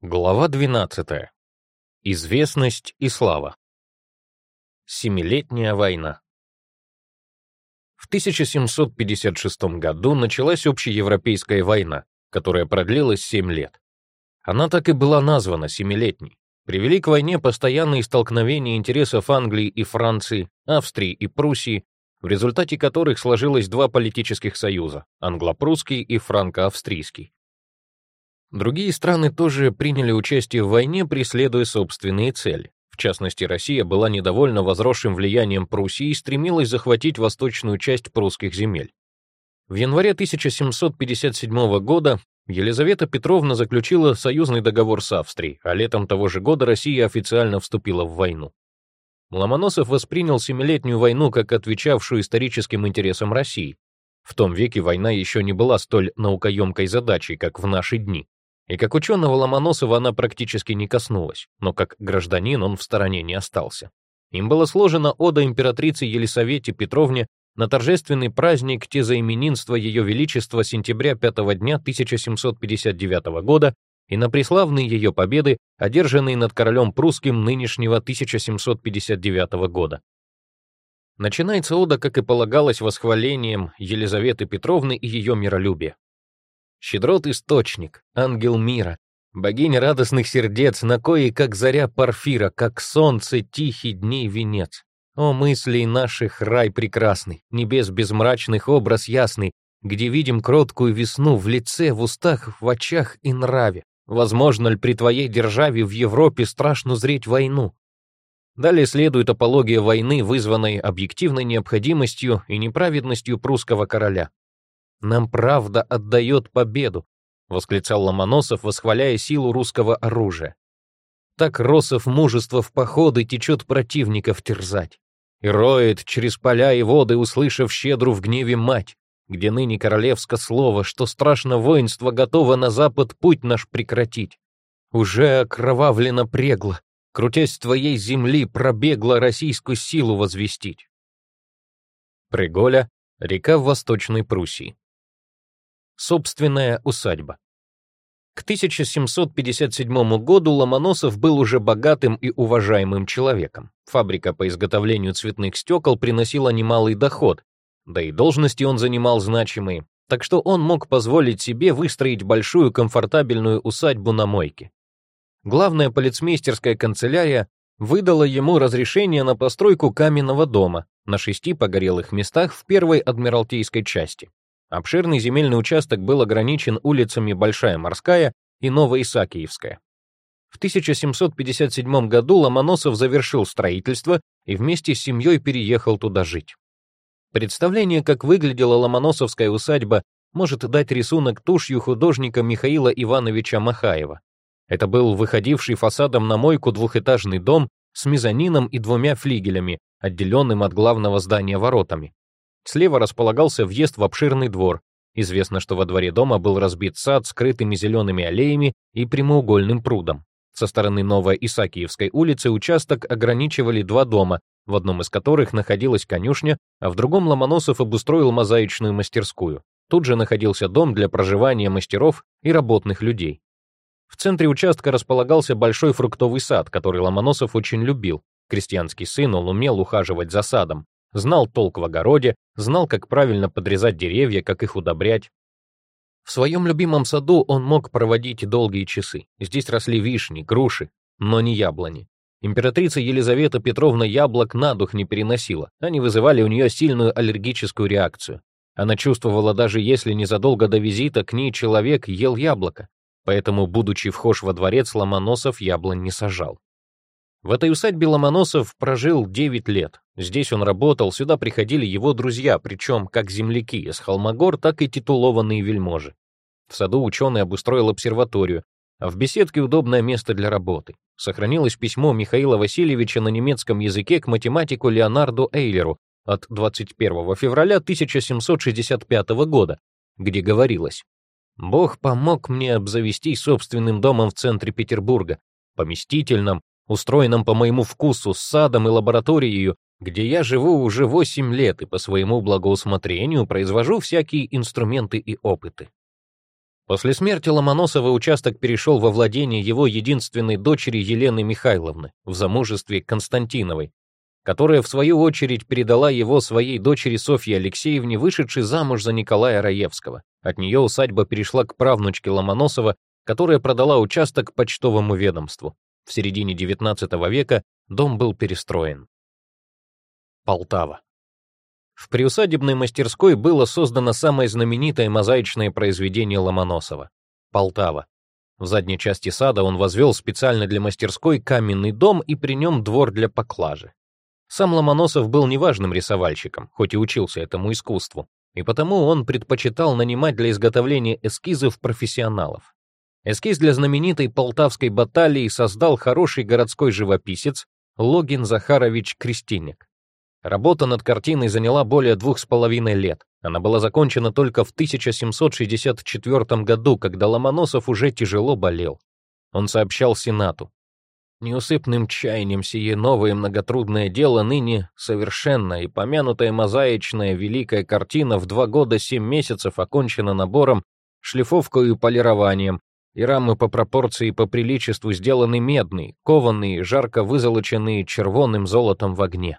Глава 12. Известность и слава. Семилетняя война. В 1756 году началась общеевропейская война, которая продлилась 7 лет. Она так и была названа Семилетней. Привели к войне постоянные столкновения интересов Англии и Франции, Австрии и Пруссии, в результате которых сложилось два политических союза – англо-прусский и франко-австрийский. Другие страны тоже приняли участие в войне, преследуя собственные цели. В частности, Россия была недовольна возросшим влиянием Пруссии и стремилась захватить восточную часть прусских земель. В январе 1757 года Елизавета Петровна заключила союзный договор с Австрией, а летом того же года Россия официально вступила в войну. Ломоносов воспринял Семилетнюю войну как отвечавшую историческим интересам России. В том веке война еще не была столь наукоемкой задачей, как в наши дни. И как ученого Ломоносова она практически не коснулась, но как гражданин он в стороне не остался. Им было сложено ода императрице Елисавете Петровне на торжественный праздник тезаименинства Ее Величества сентября 5 дня 1759 года и на преславные ее победы, одержанные над королем прусским нынешнего 1759 года. Начинается ода, как и полагалось, восхвалением Елизаветы Петровны и ее миролюбия. Щедрот источник, ангел мира, богиня радостных сердец, на кои, как заря парфира, как солнце тихий дней венец. О, мыслей наших рай прекрасный, небес безмрачных образ ясный, где видим кроткую весну в лице, в устах, в очах и нраве. Возможно ли при твоей державе в Европе страшно зреть войну? Далее следует апология войны, вызванной объективной необходимостью и неправедностью прусского короля. Нам правда отдает победу, восклицал Ломоносов, восхваляя силу русского оружия. Так Росов мужество в походы течет противников терзать. И роет через поля и воды, услышав щедру в гневе мать, где ныне королевское слово, что страшно воинство готово на запад путь наш прекратить. Уже окровавлено прегло, крутясь твоей земли пробегла российскую силу возвестить. Преголя, река в Восточной Пруссии собственная усадьба. К 1757 году Ломоносов был уже богатым и уважаемым человеком. Фабрика по изготовлению цветных стекол приносила немалый доход, да и должности он занимал значимые, так что он мог позволить себе выстроить большую комфортабельную усадьбу на мойке. Главная полицмейстерская канцелярия выдала ему разрешение на постройку каменного дома на шести погорелых местах в первой адмиралтейской части. Обширный земельный участок был ограничен улицами Большая Морская и Новоисакиевская. В 1757 году Ломоносов завершил строительство и вместе с семьей переехал туда жить. Представление, как выглядела Ломоносовская усадьба, может дать рисунок тушью художника Михаила Ивановича Махаева. Это был выходивший фасадом на мойку двухэтажный дом с мезонином и двумя флигелями, отделенным от главного здания воротами. Слева располагался въезд в обширный двор. Известно, что во дворе дома был разбит сад с крытыми зелеными аллеями и прямоугольным прудом. Со стороны Новой Исаакиевской улицы участок ограничивали два дома, в одном из которых находилась конюшня, а в другом Ломоносов обустроил мозаичную мастерскую. Тут же находился дом для проживания мастеров и работных людей. В центре участка располагался большой фруктовый сад, который Ломоносов очень любил. Крестьянский сын, он умел ухаживать за садом, знал толк в огороде, знал, как правильно подрезать деревья, как их удобрять. В своем любимом саду он мог проводить долгие часы. Здесь росли вишни, груши, но не яблони. Императрица Елизавета Петровна яблок на дух не переносила, они вызывали у нее сильную аллергическую реакцию. Она чувствовала, даже если незадолго до визита к ней человек ел яблоко, поэтому, будучи вхож во дворец, Ломоносов яблонь не сажал. В этой усадьбе Ломоносов прожил 9 лет. Здесь он работал, сюда приходили его друзья, причем как земляки из Холмогор, так и титулованные вельможи. В саду ученый обустроил обсерваторию, а в беседке удобное место для работы. Сохранилось письмо Михаила Васильевича на немецком языке к математику Леонарду Эйлеру от 21 февраля 1765 года, где говорилось «Бог помог мне обзавестись собственным домом в центре Петербурга, поместительным, устроенном по моему вкусу с садом и лабораторией, где я живу уже 8 лет и по своему благоусмотрению произвожу всякие инструменты и опыты. После смерти Ломоносова участок перешел во владение его единственной дочери Елены Михайловны в замужестве Константиновой, которая, в свою очередь, передала его своей дочери Софье Алексеевне, вышедшей замуж за Николая Раевского. От нее усадьба перешла к правнучке Ломоносова, которая продала участок почтовому ведомству. В середине XIX века дом был перестроен. Полтава. В приусадебной мастерской было создано самое знаменитое мозаичное произведение Ломоносова — Полтава. В задней части сада он возвел специально для мастерской каменный дом и при нем двор для поклажи. Сам Ломоносов был неважным рисовальщиком, хоть и учился этому искусству, и потому он предпочитал нанимать для изготовления эскизов профессионалов. Эскиз для знаменитой полтавской баталии создал хороший городской живописец Логин Захарович Крестинник. Работа над картиной заняла более двух с половиной лет. Она была закончена только в 1764 году, когда Ломоносов уже тяжело болел. Он сообщал Сенату. «Неусыпным чаянием сие новое многотрудное дело ныне совершенно, и помянутая мозаичная великая картина в два года семь месяцев окончена набором, шлифовкой и полированием, и рамы по пропорции и по приличеству сделаны медные, кованные, жарко вызолоченные червонным золотом в огне.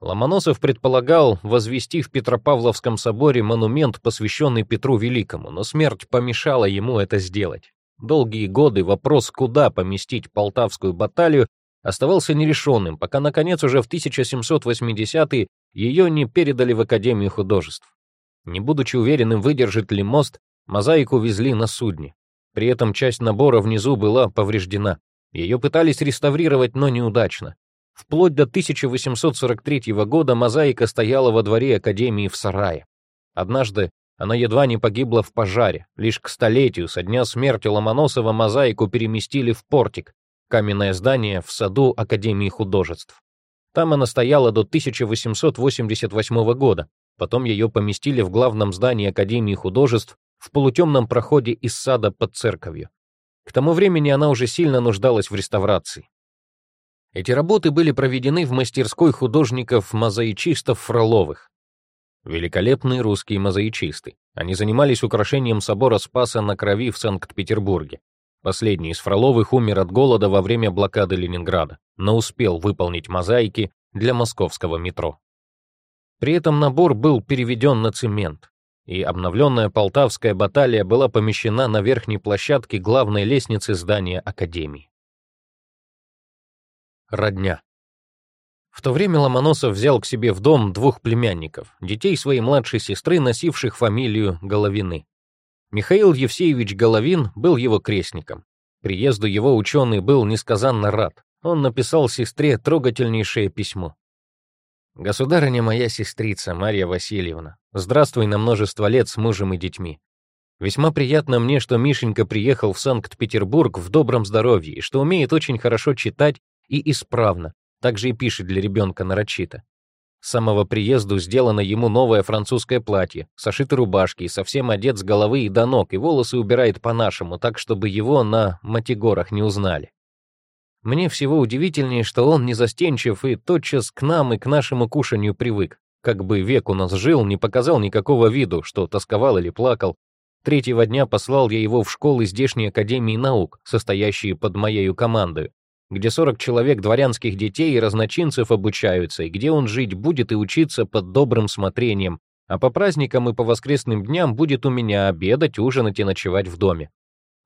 Ломоносов предполагал возвести в Петропавловском соборе монумент, посвященный Петру Великому, но смерть помешала ему это сделать. Долгие годы вопрос, куда поместить Полтавскую баталию, оставался нерешенным, пока, наконец, уже в 1780-е ее не передали в Академию художеств. Не будучи уверенным, выдержит ли мост, мозаику везли на судне. При этом часть набора внизу была повреждена. Ее пытались реставрировать, но неудачно. Вплоть до 1843 года мозаика стояла во дворе Академии в сарае. Однажды она едва не погибла в пожаре. Лишь к столетию со дня смерти Ломоносова мозаику переместили в портик, каменное здание в саду Академии художеств. Там она стояла до 1888 года. Потом ее поместили в главном здании Академии художеств в полутемном проходе из сада под церковью. К тому времени она уже сильно нуждалась в реставрации. Эти работы были проведены в мастерской художников-мозаичистов Фроловых. Великолепные русские мозаичисты. Они занимались украшением собора Спаса на Крови в Санкт-Петербурге. Последний из Фроловых умер от голода во время блокады Ленинграда, но успел выполнить мозаики для московского метро. При этом набор был переведен на цемент, и обновленная Полтавская баталия была помещена на верхней площадке главной лестницы здания Академии родня. В то время Ломоносов взял к себе в дом двух племянников, детей своей младшей сестры, носивших фамилию Головины. Михаил Евсеевич Головин был его крестником. Приезду его ученый был несказанно рад. Он написал сестре трогательнейшее письмо. «Государыня моя сестрица, Марья Васильевна, здравствуй на множество лет с мужем и детьми. Весьма приятно мне, что Мишенька приехал в Санкт-Петербург в добром здоровье и что умеет очень хорошо читать и исправно, также и пишет для ребенка нарочито. С самого приезду сделано ему новое французское платье, сошиты рубашки, и совсем одет с головы и до ног, и волосы убирает по-нашему, так, чтобы его на матигорах не узнали. Мне всего удивительнее, что он не застенчив и тотчас к нам и к нашему кушанию привык. Как бы век у нас жил, не показал никакого виду, что тосковал или плакал. Третьего дня послал я его в школы здешней Академии наук, состоящие под моею командой, где 40 человек дворянских детей и разночинцев обучаются, и где он жить будет и учиться под добрым смотрением, а по праздникам и по воскресным дням будет у меня обедать, ужинать и ночевать в доме.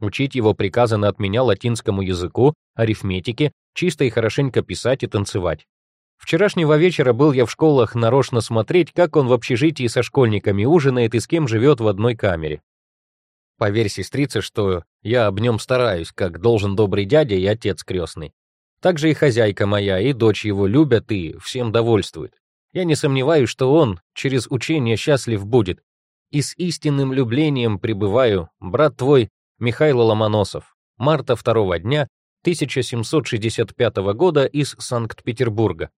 Учить его приказано от меня латинскому языку, арифметике, чисто и хорошенько писать и танцевать. Вчерашнего вечера был я в школах нарочно смотреть, как он в общежитии со школьниками ужинает и с кем живет в одной камере. Поверь, сестрица, что я об нем стараюсь, как должен добрый дядя и отец крестный. Также и хозяйка моя, и дочь его любят и всем довольствуют. Я не сомневаюсь, что он через учение счастлив будет. И с истинным люблением пребываю, брат твой Михаил Ломоносов, марта второго дня 1765 года из Санкт-Петербурга.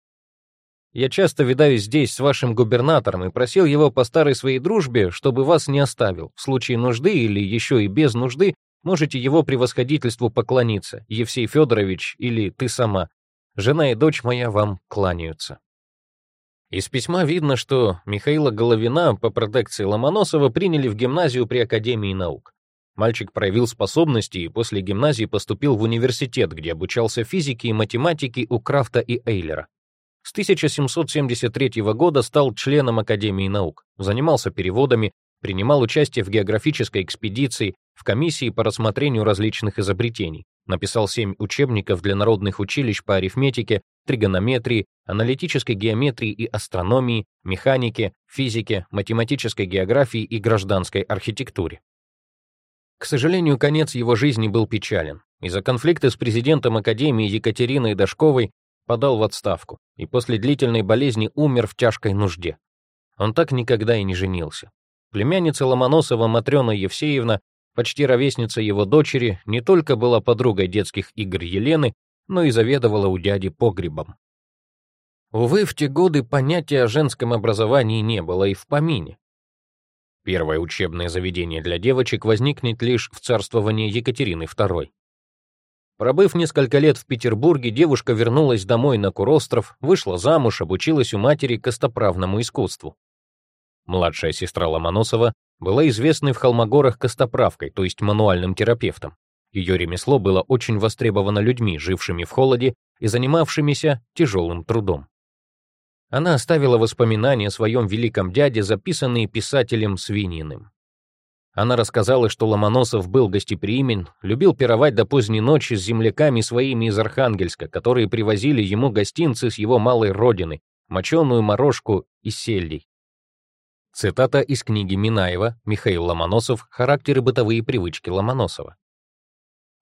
Я часто видаюсь здесь с вашим губернатором и просил его по старой своей дружбе, чтобы вас не оставил. В случае нужды или еще и без нужды можете его превосходительству поклониться, Евсей Федорович или ты сама. Жена и дочь моя вам кланяются. Из письма видно, что Михаила Головина по протекции Ломоносова приняли в гимназию при Академии наук. Мальчик проявил способности и после гимназии поступил в университет, где обучался физике и математике у Крафта и Эйлера. С 1773 года стал членом Академии наук, занимался переводами, принимал участие в географической экспедиции, в комиссии по рассмотрению различных изобретений, написал семь учебников для народных училищ по арифметике, тригонометрии, аналитической геометрии и астрономии, механике, физике, математической географии и гражданской архитектуре. К сожалению, конец его жизни был печален. Из-за конфликта с президентом Академии Екатериной Дашковой подал в отставку и после длительной болезни умер в тяжкой нужде. Он так никогда и не женился. Племянница Ломоносова Матрёна Евсеевна, почти ровесница его дочери, не только была подругой детских игр Елены, но и заведовала у дяди погребом. Увы, в те годы понятия о женском образовании не было и в помине. Первое учебное заведение для девочек возникнет лишь в царствовании Екатерины II. Пробыв несколько лет в Петербурге, девушка вернулась домой на Куростров, вышла замуж, обучилась у матери костоправному искусству. Младшая сестра Ломоносова была известной в Холмогорах костоправкой, то есть мануальным терапевтом. Ее ремесло было очень востребовано людьми, жившими в холоде и занимавшимися тяжелым трудом. Она оставила воспоминания о своем великом дяде, записанные писателем Свининым. Она рассказала, что Ломоносов был гостеприимен, любил пировать до поздней ночи с земляками своими из Архангельска, которые привозили ему гостинцы с его малой родины, моченую морожку и сельдей. Цитата из книги Минаева «Михаил Ломоносов. Характер и бытовые привычки Ломоносова».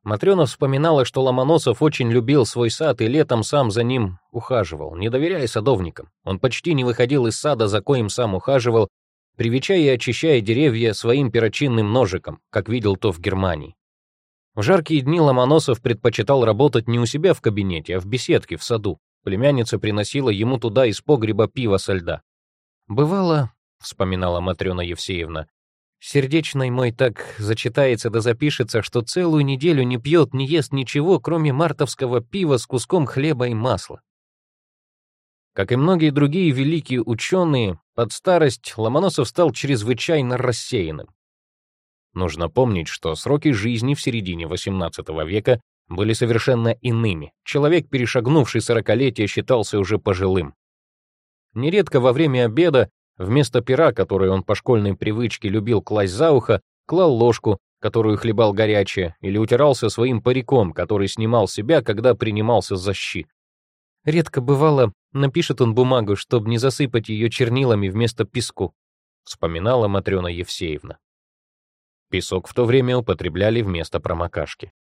Матрёна вспоминала, что Ломоносов очень любил свой сад и летом сам за ним ухаживал, не доверяя садовникам. Он почти не выходил из сада, за коим сам ухаживал, привечая и очищая деревья своим перочинным ножиком, как видел то в Германии. В жаркие дни Ломоносов предпочитал работать не у себя в кабинете, а в беседке в саду. Племянница приносила ему туда из погреба пиво со льда. «Бывало», — вспоминала Матрёна Евсеевна, «сердечный мой так зачитается да запишется, что целую неделю не пьет, не ест ничего, кроме мартовского пива с куском хлеба и масла. Как и многие другие великие ученые, под старость Ломоносов стал чрезвычайно рассеянным. Нужно помнить, что сроки жизни в середине XVIII века были совершенно иными. Человек, перешагнувший сорокалетие, считался уже пожилым. Нередко во время обеда вместо пера, который он по школьной привычке любил класть за ухо, клал ложку, которую хлебал горячее, или утирался своим париком, который снимал себя, когда принимался за щи. Редко бывало, напишет он бумагу, чтобы не засыпать ее чернилами вместо песку, вспоминала Матрёна Евсеевна. Песок в то время употребляли вместо промокашки.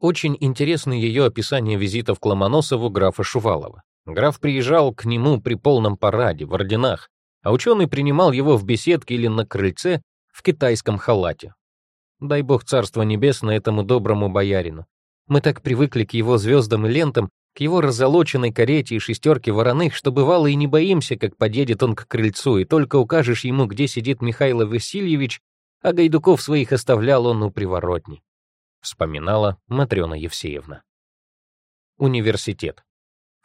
Очень интересно ее описание визитов к Ломоносову графа Шувалова. Граф приезжал к нему при полном параде, в орденах, а ученый принимал его в беседке или на крыльце в китайском халате. Дай бог царство небесное этому доброму боярину. Мы так привыкли к его звездам и лентам, к его разолоченной карете и шестерке вороных, что бывало и не боимся, как подъедет он к крыльцу, и только укажешь ему, где сидит Михаил Васильевич, а гайдуков своих оставлял он у приворотни. Вспоминала Матрёна Евсеевна. Университет.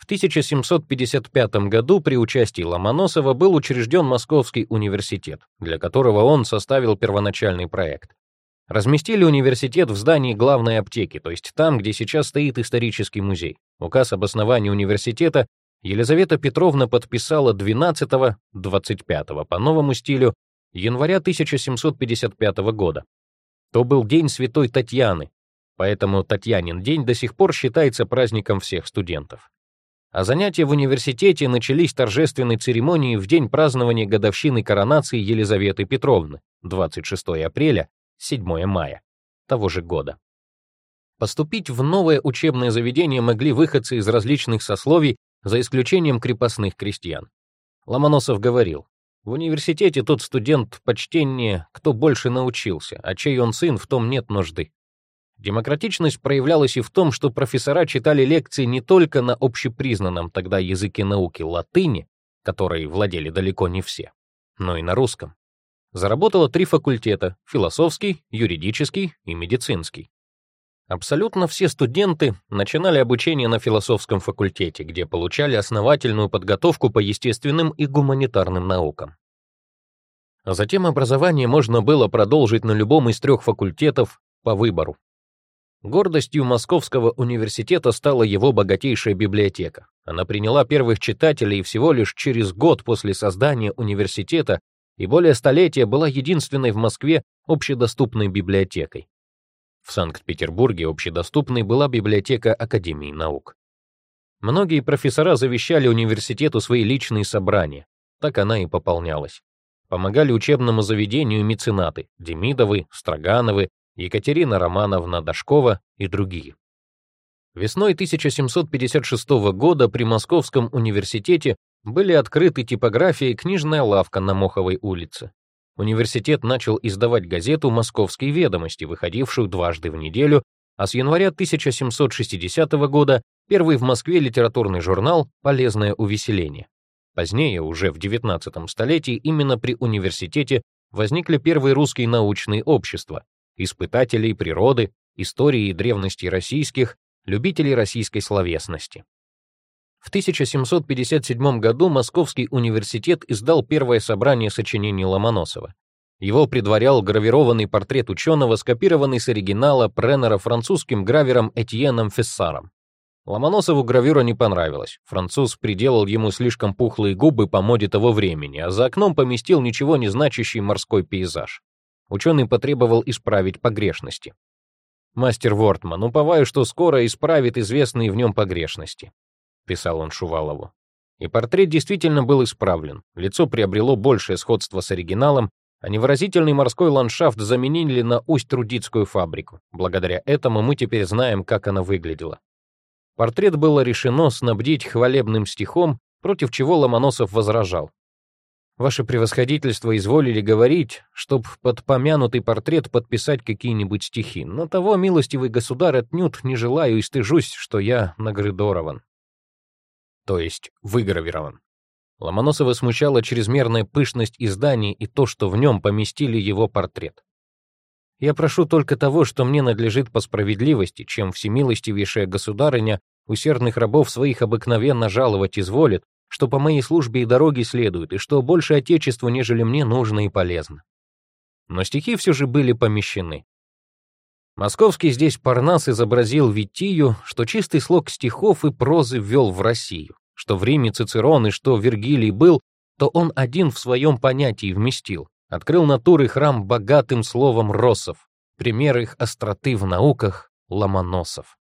В 1755 году при участии Ломоносова был учрежден Московский университет, для которого он составил первоначальный проект. Разместили университет в здании главной аптеки, то есть там, где сейчас стоит исторический музей. Указ об основании университета Елизавета Петровна подписала 12-25 по новому стилю января 1755 года. То был день Святой Татьяны, поэтому Татьянин день до сих пор считается праздником всех студентов. А занятия в университете начались торжественной церемонией в день празднования годовщины коронации Елизаветы Петровны, 26 апреля 7 мая того же года. Поступить в новое учебное заведение могли выходцы из различных сословий, за исключением крепостных крестьян. Ломоносов говорил, в университете тот студент почтеннее, кто больше научился, а чей он сын, в том нет нужды. Демократичность проявлялась и в том, что профессора читали лекции не только на общепризнанном тогда языке науки латыни, которой владели далеко не все, но и на русском заработало три факультета — философский, юридический и медицинский. Абсолютно все студенты начинали обучение на философском факультете, где получали основательную подготовку по естественным и гуманитарным наукам. Затем образование можно было продолжить на любом из трех факультетов по выбору. Гордостью Московского университета стала его богатейшая библиотека. Она приняла первых читателей всего лишь через год после создания университета и более столетия была единственной в Москве общедоступной библиотекой. В Санкт-Петербурге общедоступной была библиотека Академии наук. Многие профессора завещали университету свои личные собрания. Так она и пополнялась. Помогали учебному заведению меценаты Демидовы, Строгановы, Екатерина Романовна Дашкова и другие. Весной 1756 года при Московском университете были открыты типография и книжная лавка на Моховой улице. Университет начал издавать газету «Московские ведомости», выходившую дважды в неделю, а с января 1760 года первый в Москве литературный журнал «Полезное увеселение». Позднее, уже в XIX столетии, именно при университете возникли первые русские научные общества, испытателей природы, истории и древностей российских, любителей российской словесности. В 1757 году Московский университет издал первое собрание сочинений Ломоносова. Его предварял гравированный портрет ученого, скопированный с оригинала Преннера французским гравером Этьеном Фессаром. Ломоносову гравюра не понравилась. Француз приделал ему слишком пухлые губы по моде того времени, а за окном поместил ничего не значащий морской пейзаж ученый потребовал исправить погрешности. «Мастер Вортман, уповаю, что скоро исправит известные в нем погрешности», — писал он Шувалову. И портрет действительно был исправлен, лицо приобрело большее сходство с оригиналом, а невыразительный морской ландшафт заменили на Усть-Трудицкую фабрику. Благодаря этому мы теперь знаем, как она выглядела. Портрет было решено снабдить хвалебным стихом, против чего Ломоносов возражал. Ваше превосходительство изволили говорить, чтоб под помянутый портрет подписать какие-нибудь стихи. Но того, милостивый государь, отнюдь не желаю и стыжусь, что я наградорован. То есть выгравирован. Ломоносова смущала чрезмерная пышность издания и то, что в нем поместили его портрет. Я прошу только того, что мне надлежит по справедливости, чем всемилостивейшая государыня усердных рабов своих обыкновенно жаловать изволит, что по моей службе и дороге следует, и что больше Отечеству, нежели мне нужно и полезно. Но стихи все же были помещены. Московский здесь Парнас изобразил Витию, что чистый слог стихов и прозы ввел в Россию, что в Риме Цицерон и что Вергилий был, то он один в своем понятии вместил, открыл натуры храм богатым словом россов, пример их остроты в науках Ломоносов.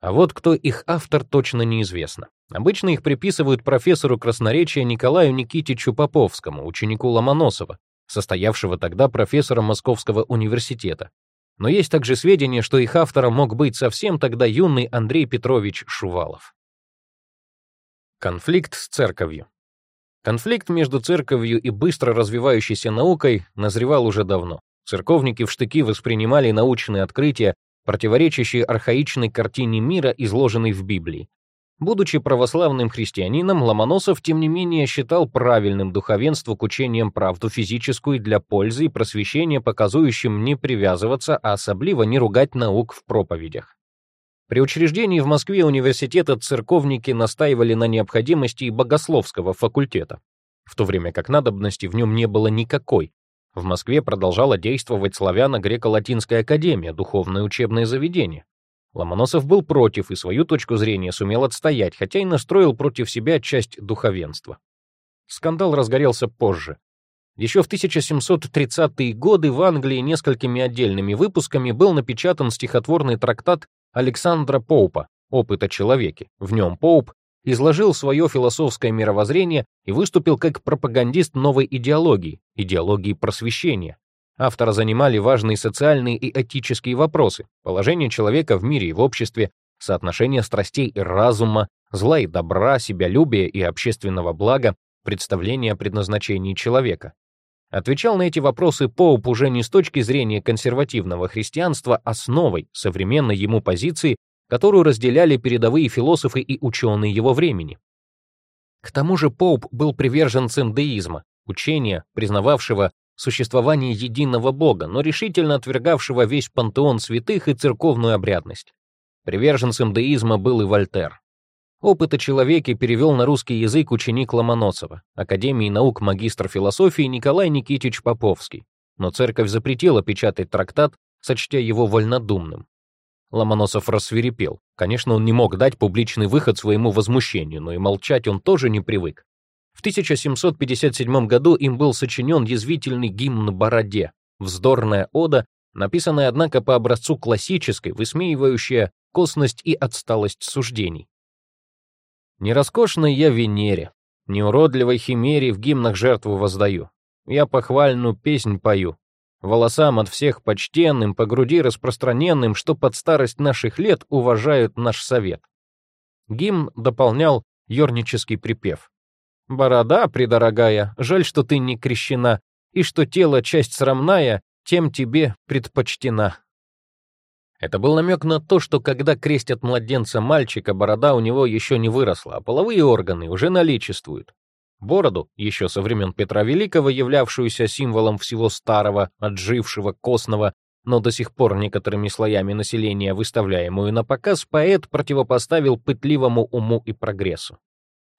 А вот кто их автор, точно неизвестно. Обычно их приписывают профессору красноречия Николаю Никитичу Поповскому, ученику Ломоносова, состоявшего тогда профессором Московского университета. Но есть также сведения, что их автором мог быть совсем тогда юный Андрей Петрович Шувалов. Конфликт с церковью. Конфликт между церковью и быстро развивающейся наукой назревал уже давно. Церковники в штыки воспринимали научные открытия, противоречащие архаичной картине мира, изложенной в Библии, Будучи православным христианином, Ломоносов, тем не менее, считал правильным духовенству к учениям правду физическую для пользы и просвещения, показующим не привязываться, а особливо не ругать наук в проповедях. При учреждении в Москве университета церковники настаивали на необходимости богословского факультета, в то время как надобности в нем не было никакой. В Москве продолжала действовать славяно-греко-латинская академия, духовное учебное заведение. Ломоносов был против и свою точку зрения сумел отстоять, хотя и настроил против себя часть духовенства. Скандал разгорелся позже. Еще в 1730-е годы в Англии несколькими отдельными выпусками был напечатан стихотворный трактат Александра Поупа «Опыт о человеке». В нем Поуп изложил свое философское мировоззрение и выступил как пропагандист новой идеологии, идеологии просвещения. Автора занимали важные социальные и этические вопросы, положение человека в мире и в обществе, соотношение страстей и разума, зла и добра, себялюбия и общественного блага, представление о предназначении человека. Отвечал на эти вопросы Поуп уже не с точки зрения консервативного христианства, а с новой, современной ему позиции, которую разделяли передовые философы и ученые его времени. К тому же Поуп был приверженцем деизма, учения, признававшего существование единого Бога, но решительно отвергавшего весь пантеон святых и церковную обрядность. Приверженцем деизма был и Вольтер. Опыт о человеке перевел на русский язык ученик Ломоносова, Академии наук магистр философии Николай Никитич Поповский. Но церковь запретила печатать трактат, сочтя его вольнодумным. Ломоносов рассверепел. Конечно, он не мог дать публичный выход своему возмущению, но и молчать он тоже не привык. В 1757 году им был сочинен язвительный гимн Бороде, вздорная ода, написанная, однако, по образцу классической, высмеивающая косность и отсталость суждений. «Не роскошной я Венере, не уродливой химере в гимнах жертву воздаю. Я похвальную песнь пою, волосам от всех почтенным, по груди распространенным, что под старость наших лет уважают наш совет». Гимн дополнял ернический припев. Борода, придорогая, жаль, что ты не крещена, и что тело часть срамная, тем тебе предпочтена. Это был намек на то, что когда крестят младенца мальчика, борода у него еще не выросла, а половые органы уже наличествуют. Бороду, еще со времен Петра Великого, являвшуюся символом всего старого, отжившего, костного, но до сих пор некоторыми слоями населения выставляемую на показ, поэт противопоставил пытливому уму и прогрессу.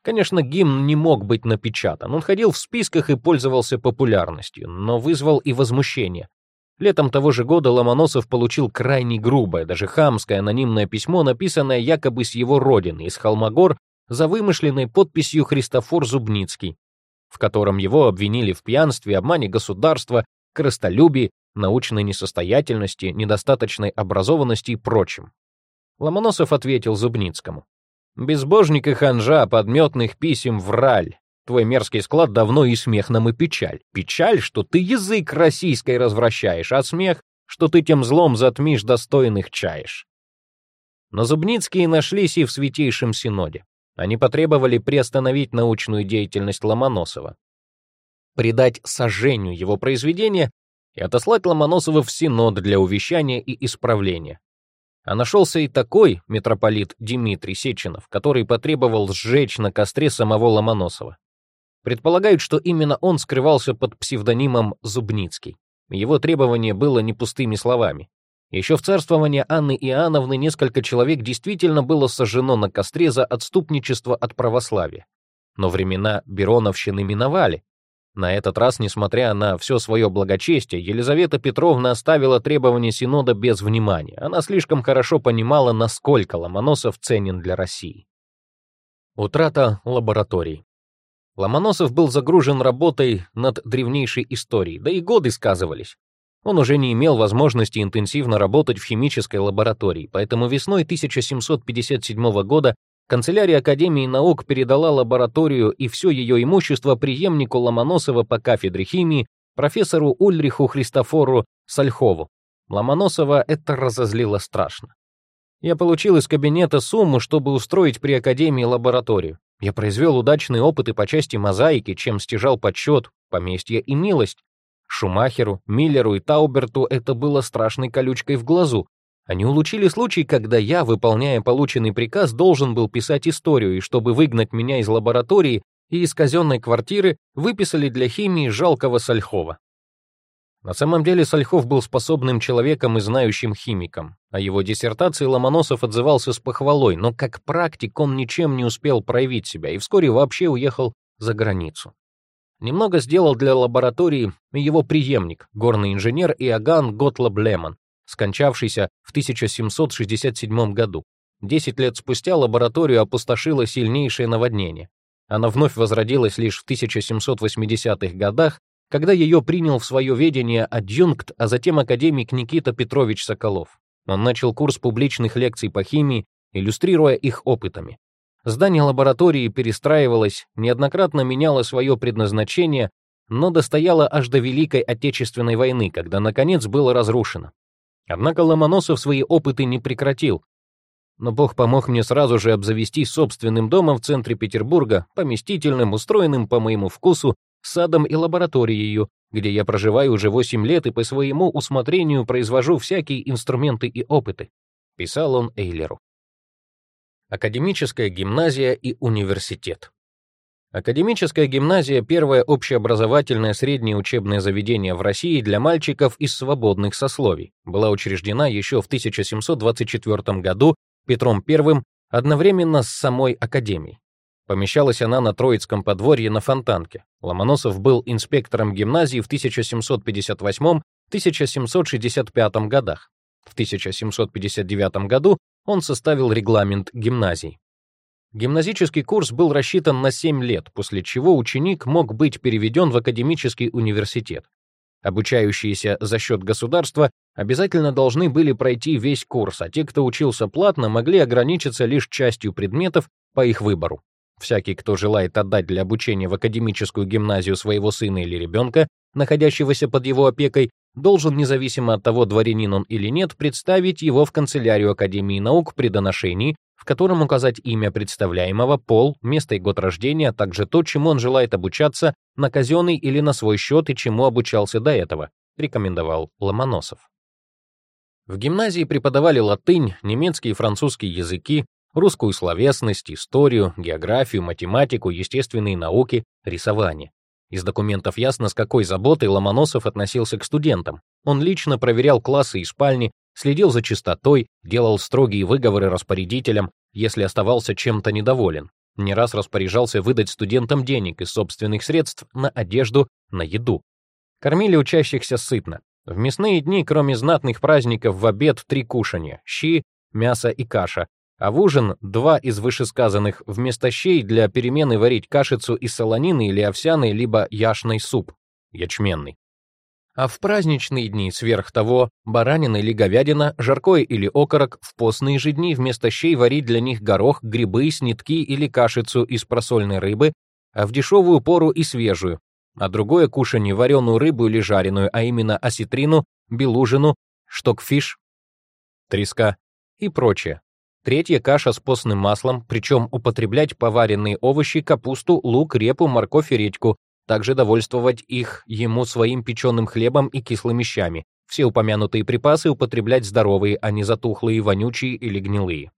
Конечно, гимн не мог быть напечатан, он ходил в списках и пользовался популярностью, но вызвал и возмущение. Летом того же года Ломоносов получил крайне грубое, даже хамское анонимное письмо, написанное якобы с его родины, из Холмогор, за вымышленной подписью Христофор Зубницкий, в котором его обвинили в пьянстве, обмане государства, крыстолюбии, научной несостоятельности, недостаточной образованности и прочем. Ломоносов ответил Зубницкому. Безбожник и ханжа подметных писем враль. Твой мерзкий склад давно и смех нам и печаль. Печаль, что ты язык российской развращаешь, а смех, что ты тем злом затмишь достойных чаешь. Но Зубницкие нашлись и в Святейшем Синоде. Они потребовали приостановить научную деятельность Ломоносова, придать сожжению его произведения и отослать Ломоносова в Синод для увещания и исправления. А нашелся и такой митрополит Дмитрий Сеченов, который потребовал сжечь на костре самого Ломоносова. Предполагают, что именно он скрывался под псевдонимом Зубницкий. Его требование было не пустыми словами. Еще в царствовании Анны Иоанновны несколько человек действительно было сожжено на костре за отступничество от православия. Но времена Бероновщины миновали, на этот раз, несмотря на все свое благочестие, Елизавета Петровна оставила требования Синода без внимания. Она слишком хорошо понимала, насколько Ломоносов ценен для России. Утрата лабораторий. Ломоносов был загружен работой над древнейшей историей, да и годы сказывались. Он уже не имел возможности интенсивно работать в химической лаборатории, поэтому весной 1757 года Канцелярия Академии наук передала лабораторию и все ее имущество преемнику Ломоносова по кафедре химии, профессору Ульриху Христофору Сальхову. Ломоносова это разозлило страшно. Я получил из кабинета сумму, чтобы устроить при Академии лабораторию. Я произвел удачные опыты по части мозаики, чем стяжал подсчет, поместье и милость. Шумахеру, Миллеру и Тауберту это было страшной колючкой в глазу, они улучили случай, когда я, выполняя полученный приказ, должен был писать историю, и чтобы выгнать меня из лаборатории и из казенной квартиры, выписали для химии жалкого Сальхова. На самом деле Сальхов был способным человеком и знающим химиком. О его диссертации Ломоносов отзывался с похвалой, но как практик он ничем не успел проявить себя и вскоре вообще уехал за границу. Немного сделал для лаборатории его преемник, горный инженер Иоганн Готлоб Лемон, скончавшийся в 1767 году. Десять лет спустя лабораторию опустошило сильнейшее наводнение. Она вновь возродилась лишь в 1780-х годах, когда ее принял в свое ведение адъюнкт, а затем академик Никита Петрович Соколов. Он начал курс публичных лекций по химии, иллюстрируя их опытами. Здание лаборатории перестраивалось, неоднократно меняло свое предназначение, но достояло аж до Великой Отечественной войны, когда, наконец, было разрушено. Однако Ломоносов свои опыты не прекратил. Но Бог помог мне сразу же обзавестись собственным домом в центре Петербурга, поместительным, устроенным по моему вкусу, садом и лабораторией, где я проживаю уже 8 лет и по своему усмотрению произвожу всякие инструменты и опыты, писал он Эйлеру. Академическая гимназия и университет. Академическая гимназия — первое общеобразовательное среднее учебное заведение в России для мальчиков из свободных сословий. Была учреждена еще в 1724 году Петром I одновременно с самой академией. Помещалась она на Троицком подворье на Фонтанке. Ломоносов был инспектором гимназии в 1758-1765 годах. В 1759 году он составил регламент гимназий. Гимназический курс был рассчитан на 7 лет, после чего ученик мог быть переведен в академический университет. Обучающиеся за счет государства обязательно должны были пройти весь курс, а те, кто учился платно, могли ограничиться лишь частью предметов по их выбору. Всякий, кто желает отдать для обучения в академическую гимназию своего сына или ребенка, находящегося под его опекой, должен, независимо от того, дворянин он или нет, представить его в канцелярию Академии наук при доношении, в котором указать имя представляемого, пол, место и год рождения, а также то, чему он желает обучаться, на казенный или на свой счет и чему обучался до этого, рекомендовал Ломоносов. В гимназии преподавали латынь, немецкий и французский языки, русскую словесность, историю, географию, математику, естественные науки, рисование. Из документов ясно, с какой заботой Ломоносов относился к студентам. Он лично проверял классы и спальни, следил за чистотой, делал строгие выговоры распорядителям, если оставался чем-то недоволен. Не раз распоряжался выдать студентам денег из собственных средств на одежду, на еду. Кормили учащихся сытно. В мясные дни, кроме знатных праздников, в обед три кушания — щи, мясо и каша, а в ужин два из вышесказанных вместо щей для перемены варить кашицу из солонины или овсяный, либо яшный суп, ячменный. А в праздничные дни сверх того баранина или говядина, жаркое или окорок, в постные же дни вместо щей варить для них горох, грибы, снитки или кашицу из просольной рыбы, а в дешевую пору и свежую, а другое кушанье вареную рыбу или жареную, а именно осетрину, белужину, штокфиш, треска и прочее. Третья каша с постным маслом, причем употреблять поваренные овощи, капусту, лук, репу, морковь и редьку, также довольствовать их ему своим печеным хлебом и кислыми щами. Все упомянутые припасы употреблять здоровые, а не затухлые, вонючие или гнилые.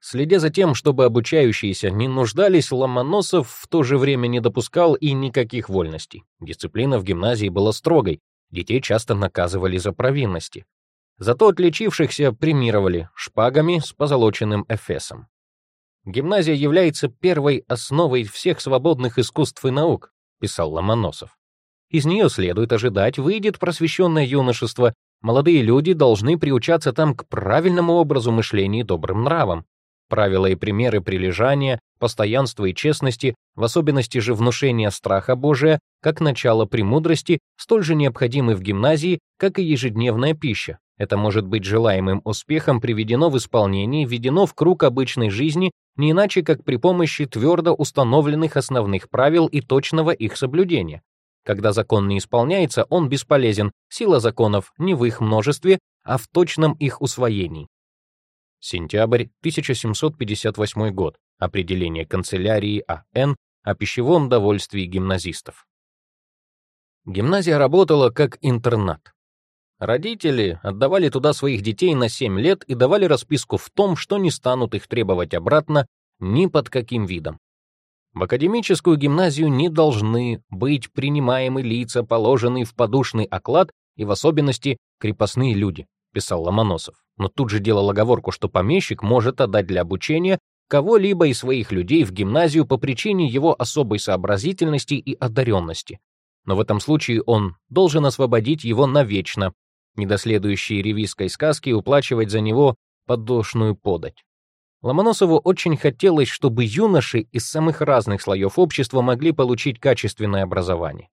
Следя за тем, чтобы обучающиеся не нуждались, Ломоносов в то же время не допускал и никаких вольностей. Дисциплина в гимназии была строгой, детей часто наказывали за провинности. Зато отличившихся премировали шпагами с позолоченным эфесом. Гимназия является первой основой всех свободных искусств и наук, писал Ломоносов. Из нее следует ожидать, выйдет просвещенное юношество, молодые люди должны приучаться там к правильному образу мышления и добрым нравам. Правила и примеры прилежания, постоянства и честности, в особенности же внушения страха Божия, как начало премудрости, столь же необходимы в гимназии, как и ежедневная пища. Это может быть желаемым успехом приведено в исполнение, введено в круг обычной жизни, не иначе как при помощи твердо установленных основных правил и точного их соблюдения. Когда закон не исполняется, он бесполезен, сила законов не в их множестве, а в точном их усвоении. Сентябрь 1758 год. Определение канцелярии А.Н. о пищевом довольствии гимназистов. Гимназия работала как интернат. Родители отдавали туда своих детей на 7 лет и давали расписку в том, что не станут их требовать обратно ни под каким видом. В академическую гимназию не должны быть принимаемы лица, положенные в подушный оклад и в особенности крепостные люди, писал Ломоносов. Но тут же делал оговорку, что помещик может отдать для обучения кого-либо из своих людей в гимназию по причине его особой сообразительности и одаренности. Но в этом случае он должен освободить его навечно, недоследующие ревизской сказки уплачивать за него подошную подать. Ломоносову очень хотелось, чтобы юноши из самых разных слоев общества могли получить качественное образование.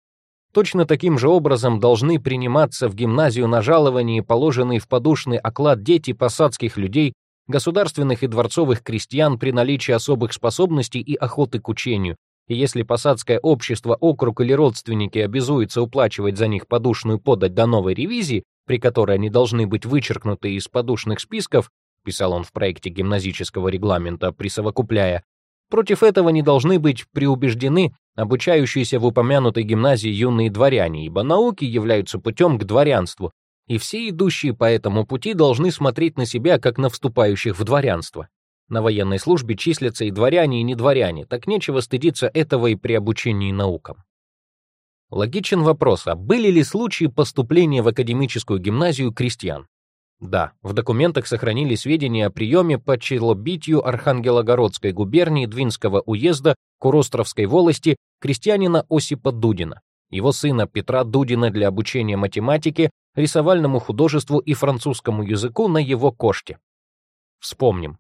Точно таким же образом должны приниматься в гимназию на жаловании, положенные в подушный оклад дети посадских людей, государственных и дворцовых крестьян при наличии особых способностей и охоты к учению, и если посадское общество, округ или родственники обязуются уплачивать за них подушную подать до новой ревизии, при которой они должны быть вычеркнуты из подушных списков, писал он в проекте гимназического регламента, присовокупляя, против этого не должны быть преубеждены обучающиеся в упомянутой гимназии юные дворяне, ибо науки являются путем к дворянству, и все идущие по этому пути должны смотреть на себя, как на вступающих в дворянство. На военной службе числятся и дворяне, и недворяне, так нечего стыдиться этого и при обучении наукам. Логичен вопрос, а были ли случаи поступления в академическую гимназию крестьян? Да, в документах сохранились сведения о приеме по челобитию Архангелогородской губернии Двинского уезда Куростровской волости крестьянина Осипа Дудина, его сына Петра Дудина для обучения математике, рисовальному художеству и французскому языку на его коште. Вспомним.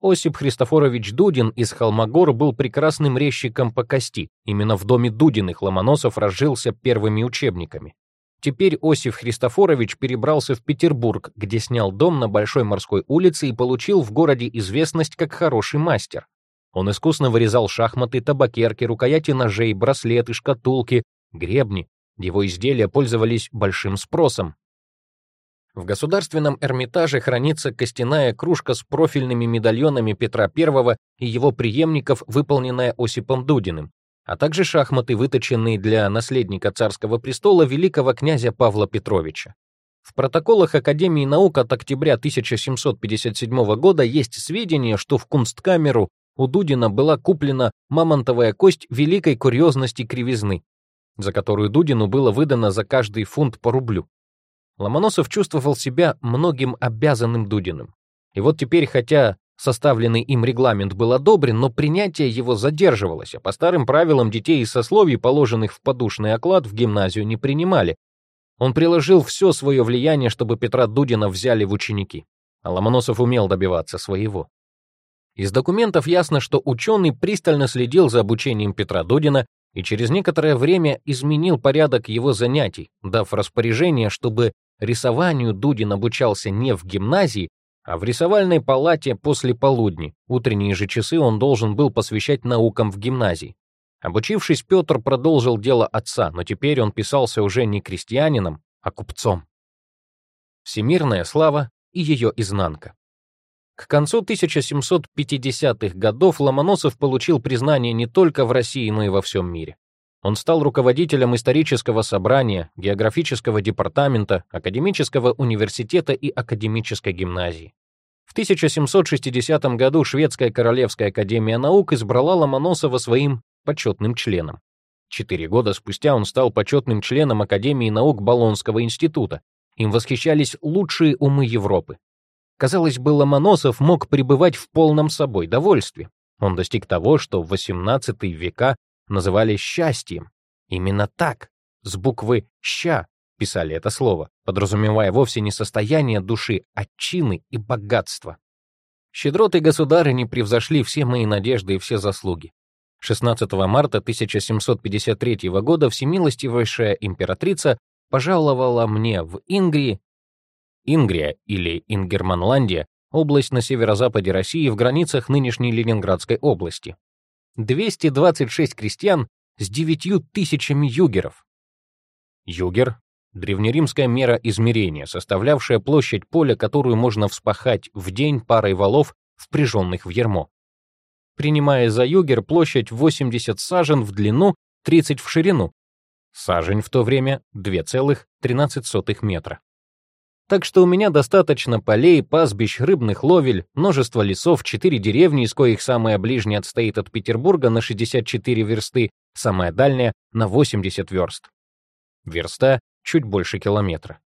Осип Христофорович Дудин из Холмогор был прекрасным резчиком по кости. Именно в доме Дудиных Ломоносов разжился первыми учебниками. Теперь Осип Христофорович перебрался в Петербург, где снял дом на Большой морской улице и получил в городе известность как хороший мастер. Он искусно вырезал шахматы, табакерки, рукояти ножей, браслеты, шкатулки, гребни. Его изделия пользовались большим спросом. В Государственном Эрмитаже хранится костяная кружка с профильными медальонами Петра I и его преемников, выполненная Осипом Дудиным а также шахматы, выточенные для наследника царского престола великого князя Павла Петровича. В протоколах Академии наук от октября 1757 года есть сведения, что в кунсткамеру у Дудина была куплена мамонтовая кость великой курьезности кривизны, за которую Дудину было выдано за каждый фунт по рублю. Ломоносов чувствовал себя многим обязанным Дудиным. И вот теперь, хотя Составленный им регламент был одобрен, но принятие его задерживалось, а по старым правилам детей из сословий, положенных в подушный оклад, в гимназию не принимали. Он приложил все свое влияние, чтобы Петра Дудина взяли в ученики. А Ломоносов умел добиваться своего. Из документов ясно, что ученый пристально следил за обучением Петра Дудина и через некоторое время изменил порядок его занятий, дав распоряжение, чтобы рисованию Дудин обучался не в гимназии, а в рисовальной палате после полудни. Утренние же часы он должен был посвящать наукам в гимназии. Обучившись, Петр продолжил дело отца, но теперь он писался уже не крестьянином, а купцом. Всемирная слава и ее изнанка. К концу 1750-х годов Ломоносов получил признание не только в России, но и во всем мире. Он стал руководителем исторического собрания, географического департамента, академического университета и академической гимназии. В 1760 году Шведская Королевская Академия Наук избрала Ломоносова своим почетным членом. Четыре года спустя он стал почетным членом Академии наук Болонского института. Им восхищались лучшие умы Европы. Казалось бы, Ломоносов мог пребывать в полном собой довольстве. Он достиг того, что в XVIII века называли счастьем. Именно так, с буквы «ща» писали это слово, подразумевая вовсе не состояние души, а чины и богатство. Щедроты государыни превзошли все мои надежды и все заслуги. 16 марта 1753 года всемилостивейшая императрица пожаловала мне в Ингрии, Ингрия или Ингерманландия, область на северо-западе России в границах нынешней Ленинградской области, 226 крестьян с 9 тысячами югеров. Югер — древнеримская мера измерения, составлявшая площадь поля, которую можно вспахать в день парой валов, впряженных в ермо. Принимая за югер площадь 80 сажен в длину, 30 в ширину. Сажень в то время 2,13 метра. Так что у меня достаточно полей, пастбищ, рыбных ловель, множество лесов, четыре деревни, из коих самая ближняя отстоит от Петербурга на 64 версты, самая дальняя — на 80 верст. Верста — чуть больше километра.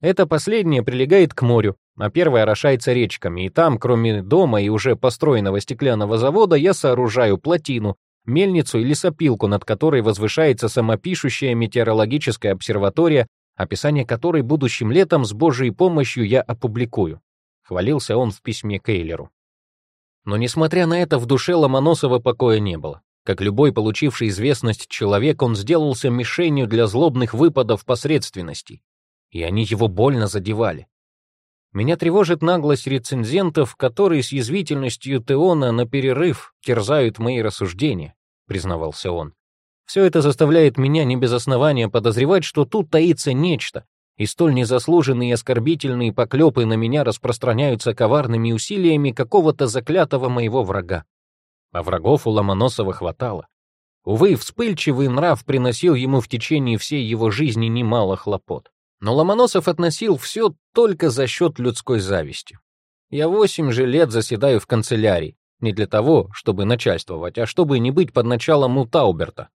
Это последнее прилегает к морю, а первое орошается речками, и там, кроме дома и уже построенного стеклянного завода, я сооружаю плотину, мельницу и лесопилку, над которой возвышается самопишущая метеорологическая обсерватория описание которой будущим летом с Божьей помощью я опубликую. Хвалился он в письме Кейлеру. Но несмотря на это, в душе Ломоносова покоя не было. Как любой получивший известность человек, он сделался мишенью для злобных выпадов посредственностей. И они его больно задевали. Меня тревожит наглость рецензентов, которые с язвительностью Теона на перерыв терзают мои рассуждения, признавался он. Все это заставляет меня не без основания подозревать, что тут таится нечто, и столь незаслуженные и оскорбительные поклепы на меня распространяются коварными усилиями какого-то заклятого моего врага. А врагов у Ломоносова хватало. Увы, вспыльчивый нрав приносил ему в течение всей его жизни немало хлопот. Но Ломоносов относил все только за счет людской зависти. Я восемь же лет заседаю в канцелярии, не для того, чтобы начальствовать, а чтобы не быть под началом у Тауберта,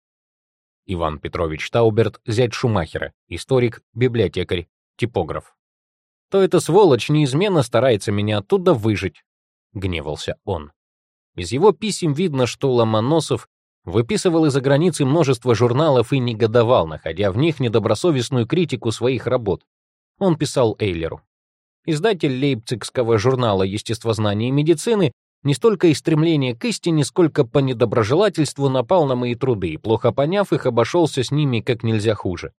Иван Петрович Тауберт, зять Шумахера, историк, библиотекарь, типограф. то эта сволочь неизменно старается меня оттуда выжить», — гневался он. Из его писем видно, что Ломоносов выписывал из-за границы множество журналов и негодовал, находя в них недобросовестную критику своих работ. Он писал Эйлеру. Издатель лейпцигского журнала «Естествознание и медицины» не столько из стремления к истине, сколько по недоброжелательству напал на мои труды и, плохо поняв их, обошелся с ними как нельзя хуже.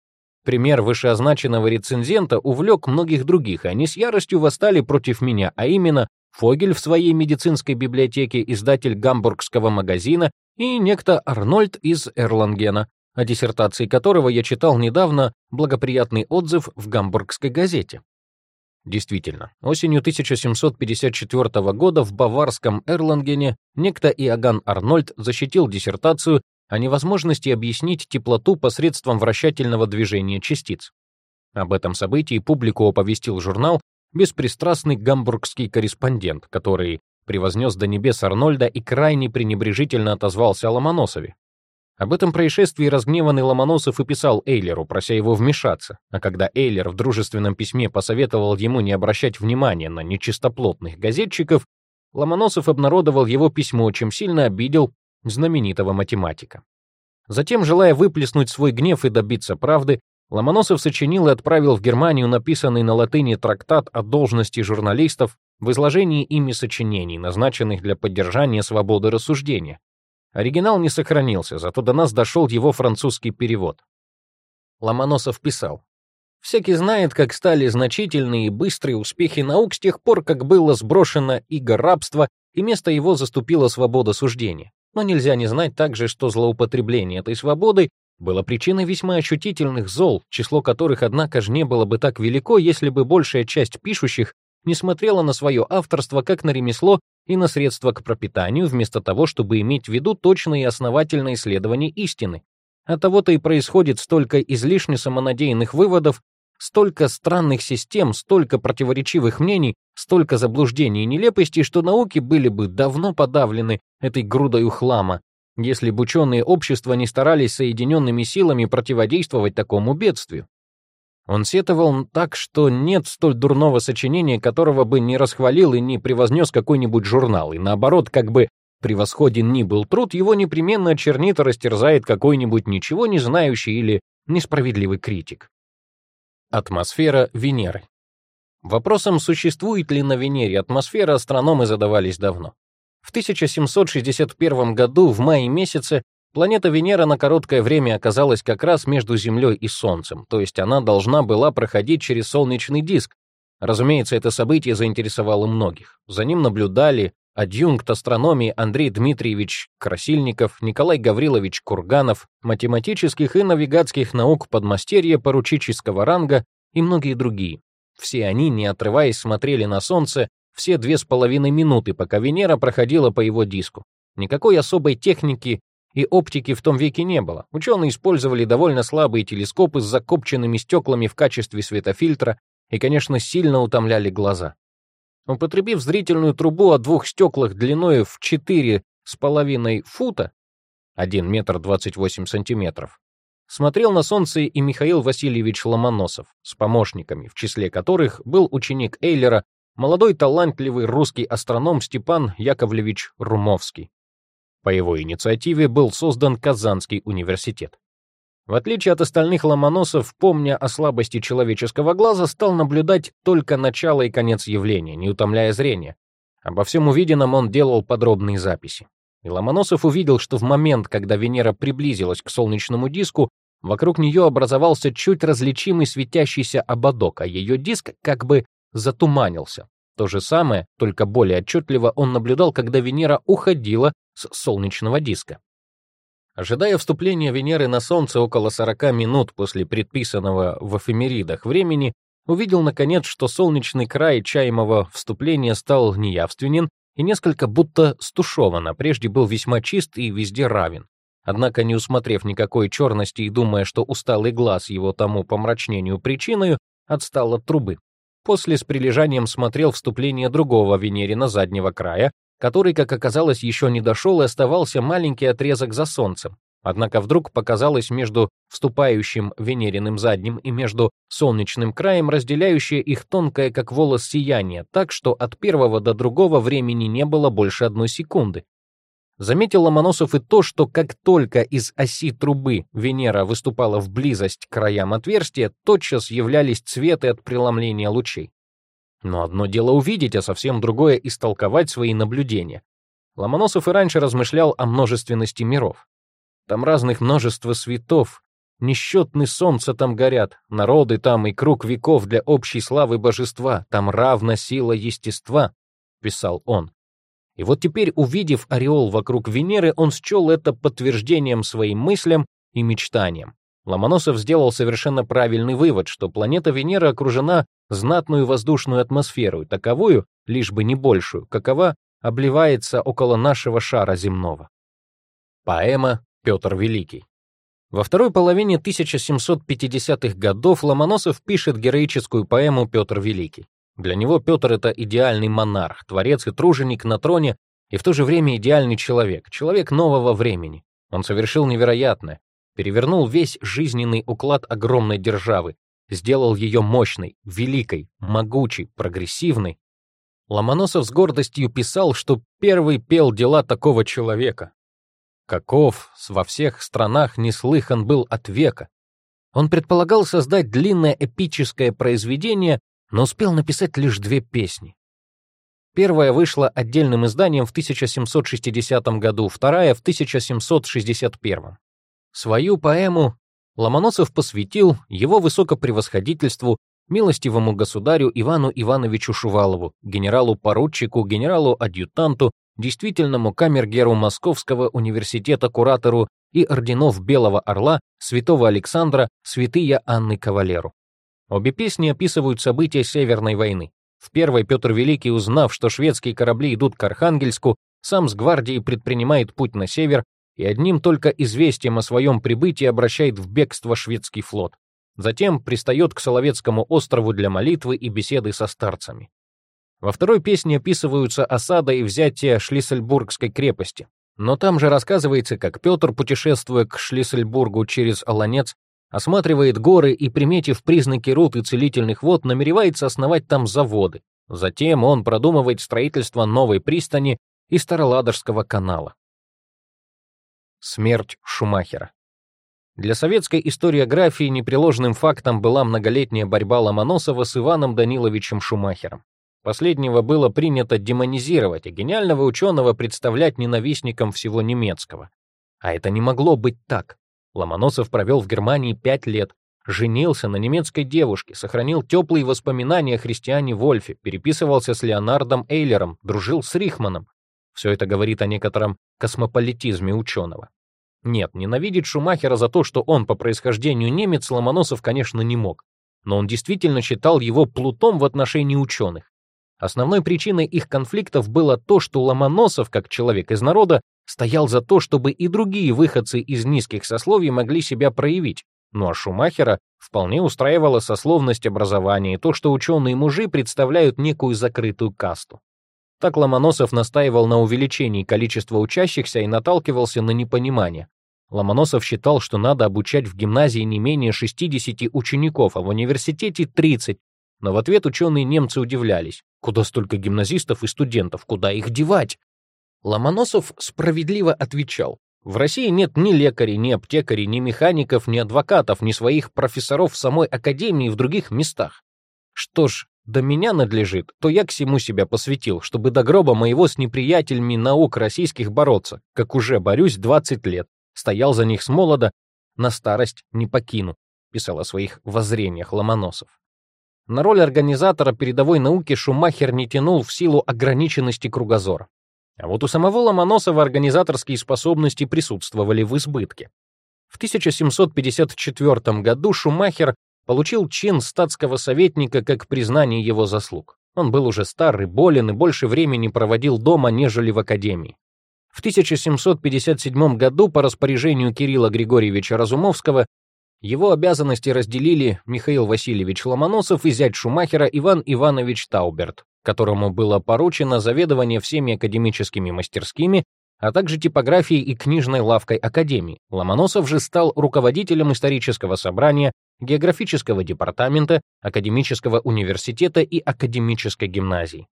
Пример вышеозначенного рецензента увлек многих других, они с яростью восстали против меня, а именно Фогель в своей медицинской библиотеке, издатель гамбургского магазина и некто Арнольд из Эрлангена, о диссертации которого я читал недавно благоприятный отзыв в гамбургской газете. Действительно, осенью 1754 года в баварском Эрлангене некто Иоганн Арнольд защитил диссертацию о невозможности объяснить теплоту посредством вращательного движения частиц. Об этом событии публику оповестил журнал беспристрастный гамбургский корреспондент, который превознес до небес Арнольда и крайне пренебрежительно отозвался о Ломоносове. Об этом происшествии разгневанный Ломоносов и писал Эйлеру, прося его вмешаться, а когда Эйлер в дружественном письме посоветовал ему не обращать внимания на нечистоплотных газетчиков, Ломоносов обнародовал его письмо, чем сильно обидел знаменитого математика. Затем, желая выплеснуть свой гнев и добиться правды, Ломоносов сочинил и отправил в Германию написанный на латыни трактат о должности журналистов в изложении ими сочинений, назначенных для поддержания свободы рассуждения. Оригинал не сохранился, зато до нас дошел его французский перевод. Ломоносов писал, «Всякий знает, как стали значительные и быстрые успехи наук с тех пор, как было сброшено иго рабства, и место его заступила свобода суждения. Но нельзя не знать также, что злоупотребление этой свободой было причиной весьма ощутительных зол, число которых, однако же, не было бы так велико, если бы большая часть пишущих не смотрела на свое авторство как на ремесло и на средства к пропитанию, вместо того, чтобы иметь в виду точное и основательное исследование истины. От того-то и происходит столько излишне самонадеянных выводов, столько странных систем, столько противоречивых мнений, столько заблуждений и нелепостей, что науки были бы давно подавлены этой грудою хлама, если бы ученые общества не старались соединенными силами противодействовать такому бедствию. Он сетовал так, что нет столь дурного сочинения, которого бы не расхвалил и не превознес какой-нибудь журнал, и наоборот, как бы превосходен ни был труд, его непременно очернит и растерзает какой-нибудь ничего не знающий или несправедливый критик. Атмосфера Венеры Вопросом, существует ли на Венере атмосфера, астрономы задавались давно. В 1761 году, в мае месяце, планета Венера на короткое время оказалась как раз между Землей и Солнцем, то есть она должна была проходить через солнечный диск. Разумеется, это событие заинтересовало многих. За ним наблюдали адъюнкт астрономии Андрей Дмитриевич Красильников, Николай Гаврилович Курганов, математических и навигатских наук подмастерья поручического ранга и многие другие. Все они, не отрываясь, смотрели на Солнце все две с половиной минуты, пока Венера проходила по его диску. Никакой особой техники и оптики в том веке не было. Ученые использовали довольно слабые телескопы с закопченными стеклами в качестве светофильтра и, конечно, сильно утомляли глаза. Употребив зрительную трубу о двух стеклах длиной в четыре с половиной фута, 1 метр 28 сантиметров, смотрел на солнце и Михаил Васильевич Ломоносов с помощниками, в числе которых был ученик Эйлера молодой талантливый русский астроном Степан Яковлевич Румовский. По его инициативе был создан Казанский университет. В отличие от остальных ломоносов, помня о слабости человеческого глаза, стал наблюдать только начало и конец явления, не утомляя зрение. Обо всем увиденном он делал подробные записи. И Ломоносов увидел, что в момент, когда Венера приблизилась к солнечному диску, вокруг нее образовался чуть различимый светящийся ободок, а ее диск как бы затуманился. То же самое, только более отчетливо он наблюдал, когда Венера уходила с солнечного диска. Ожидая вступления Венеры на Солнце около 40 минут после предписанного в эфемеридах времени, увидел, наконец, что солнечный край чаемого вступления стал неявственен и несколько будто стушеван, а прежде был весьма чист и везде равен. Однако, не усмотрев никакой черности и думая, что усталый глаз его тому помрачнению причиною, отстал от трубы. После с прилежанием смотрел вступление другого Венерина заднего края, который, как оказалось, еще не дошел и оставался маленький отрезок за Солнцем. Однако вдруг показалось между вступающим Венериным задним и между солнечным краем разделяющее их тонкое, как волос, сияние, так что от первого до другого времени не было больше одной секунды. Заметил Ломоносов и то, что как только из оси трубы Венера выступала в близость к краям отверстия, тотчас являлись цветы от преломления лучей. Но одно дело увидеть, а совсем другое — истолковать свои наблюдения. Ломоносов и раньше размышлял о множественности миров. Там разных множество светов, несчетны солнца там горят, народы там и круг веков для общей славы божества, там равна сила естества, — писал он. И вот теперь, увидев ореол вокруг Венеры, он счел это подтверждением своим мыслям и мечтаниям. Ломоносов сделал совершенно правильный вывод, что планета Венера окружена знатную воздушную атмосферу, таковую, лишь бы не большую, какова обливается около нашего шара земного. Поэма Петр Великий. Во второй половине 1750-х годов Ломоносов пишет героическую поэму «Петр Великий». Для него Петр — это идеальный монарх, творец и труженик на троне, и в то же время идеальный человек, человек нового времени. Он совершил невероятное, перевернул весь жизненный уклад огромной державы, сделал ее мощной, великой, могучей, прогрессивной. Ломоносов с гордостью писал, что первый пел дела такого человека, каков во всех странах неслыхан был от века. Он предполагал создать длинное эпическое произведение, но успел написать лишь две песни. Первая вышла отдельным изданием в 1760 году, вторая — в 1761. Свою поэму Ломоносов посвятил его высокопревосходительству милостивому государю Ивану Ивановичу Шувалову, генералу-поручику, генералу-адъютанту, действительному камергеру Московского университета куратору и орденов Белого Орла, святого Александра, святые Анны Кавалеру. Обе песни описывают события Северной войны. В первой Петр Великий, узнав, что шведские корабли идут к Архангельску, сам с гвардией предпринимает путь на север и одним только известием о своем прибытии обращает в бегство шведский флот. Затем пристает к Соловецкому острову для молитвы и беседы со старцами. Во второй песне описываются осада и взятие Шлиссельбургской крепости. Но там же рассказывается, как Петр, путешествуя к Шлиссельбургу через Оланец, осматривает горы и, приметив признаки руд и целительных вод, намеревается основать там заводы. Затем он продумывает строительство новой пристани и Староладожского канала. Смерть Шумахера Для советской историографии непреложным фактом была многолетняя борьба Ломоносова с Иваном Даниловичем Шумахером. Последнего было принято демонизировать, а гениального ученого представлять ненавистником всего немецкого. А это не могло быть так. Ломоносов провел в Германии пять лет, женился на немецкой девушке, сохранил теплые воспоминания о христиане Вольфе, переписывался с Леонардом Эйлером, дружил с Рихманом. Все это говорит о некотором космополитизме ученого. Нет, ненавидеть Шумахера за то, что он по происхождению немец, Ломоносов, конечно, не мог. Но он действительно считал его плутом в отношении ученых. Основной причиной их конфликтов было то, что Ломоносов, как человек из народа, стоял за то, чтобы и другие выходцы из низких сословий могли себя проявить. Ну а Шумахера вполне устраивала сословность образования и то, что ученые-мужи представляют некую закрытую касту. Так Ломоносов настаивал на увеличении количества учащихся и наталкивался на непонимание. Ломоносов считал, что надо обучать в гимназии не менее 60 учеников, а в университете 30, но в ответ ученые немцы удивлялись. Куда столько гимназистов и студентов, куда их девать? Ломоносов справедливо отвечал. В России нет ни лекарей, ни аптекарей, ни механиков, ни адвокатов, ни своих профессоров в самой академии и в других местах. Что ж, до меня надлежит, то я к всему себя посвятил, чтобы до гроба моего с неприятелями наук российских бороться, как уже борюсь 20 лет, стоял за них с молода, на старость не покину, писал о своих воззрениях Ломоносов. На роль организатора передовой науки Шумахер не тянул в силу ограниченности кругозора. А вот у самого Ломоносова организаторские способности присутствовали в избытке. В 1754 году Шумахер получил чин статского советника как признание его заслуг. Он был уже стар и болен и больше времени проводил дома, нежели в академии. В 1757 году по распоряжению Кирилла Григорьевича Разумовского его обязанности разделили Михаил Васильевич Ломоносов и зять Шумахера Иван Иванович Тауберт, которому было поручено заведование всеми академическими мастерскими а также типографией и книжной лавкой Академии. Ломоносов же стал руководителем исторического собрания, географического департамента, академического университета и академической гимназии.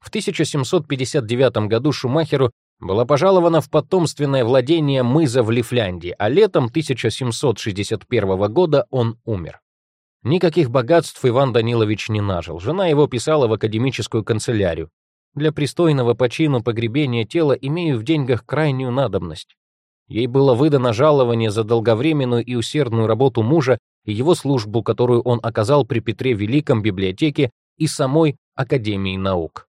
В 1759 году Шумахеру была пожалована в потомственное владение Мыза в Лифляндии, а летом 1761 года он умер. Никаких богатств Иван Данилович не нажил. Жена его писала в академическую канцелярию. Для пристойного почину погребения тела имею в деньгах крайнюю надобность. Ей было выдано жалование за долговременную и усердную работу мужа и его службу, которую он оказал при Петре Великом библиотеке и самой Академии наук.